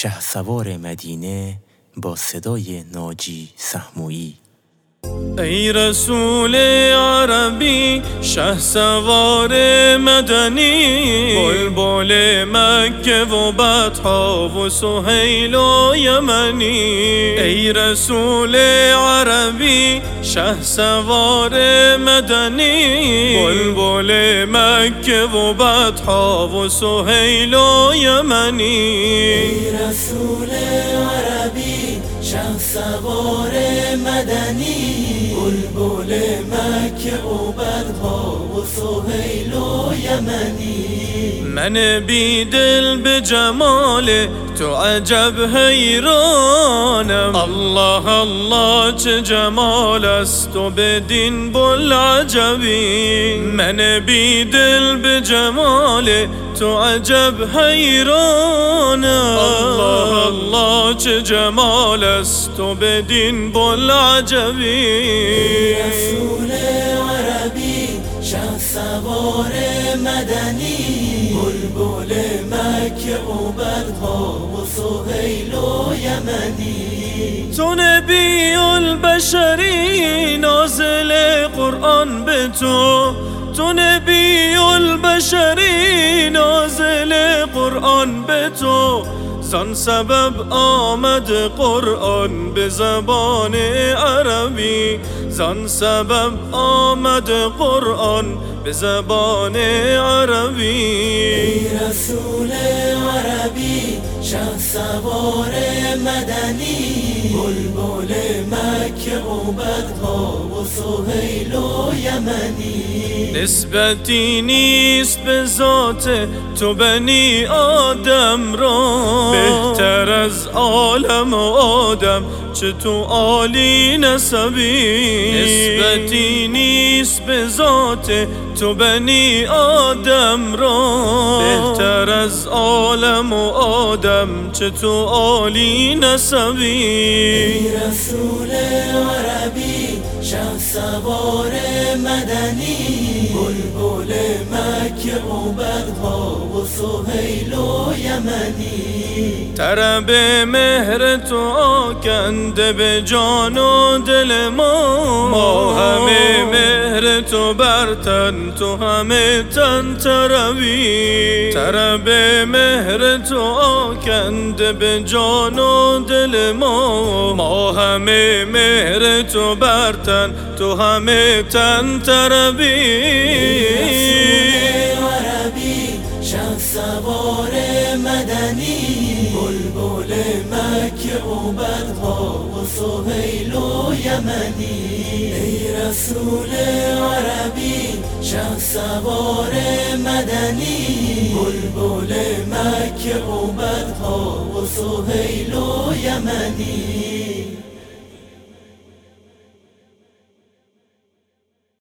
شه سوار مدینه با صدای ناجی سهمویی. ای رسول عربی شه سوار مدنی. بلبل مکه و بطحا و سهیل و یمنی. ای رسول عربی شه سوار مدنی. بلبل مکه و بطحا و سهیل و یمنی. ای رسول عربی شه سوار مدنی بلبل مکه و بدها و سهیل و یمنی. من بی دل به جمال تو عجب حیرانم. الله الله چه جمال است و بدین بل عجبی من بی دل به جمال تو عجب حیرانم الله الله چه جمال است و بدین بل عجبی رسول عربی شه سوار مدنی. بلبل مکه و بدها و سهیل و یمنی. تو نبی البشری نازل قرآن به تو. تو نبی البشری نازل قرآن به تو سبب آمد قرآن به زبان عربی. زان سبب آمد قرآن به زبان عربی. ای رسول عربی شه سوار مدنی بلبل مکه و بدها و سهیل و یمنی. نسبتی نیست به ذات تو بنی آدم را. بهتر از عالم و آدم چه تو عالی نسبی؟ نسبتی نیست به ذات تو بنی آدم را. بهتر از عالم و آدم چه تو عالی نسبی؟ ای رسول عربی شه سوار مدنی. بلبل مکه و و سهیل و یمنی طرب مهر تو آکنده به جان و دل ما. ما همه مهر تو برتن تو همه تن تربی طرب مهر تو آکنده به جان و دل ما. ما همه مهر تو برتن تو همه تن تربی سوار مدنی. بلبل مکه و بدها و سهیل و یمنی. ای رسول عربی شه سوار مدنی. بلبل مکه و بدها و سهیل و یمنی.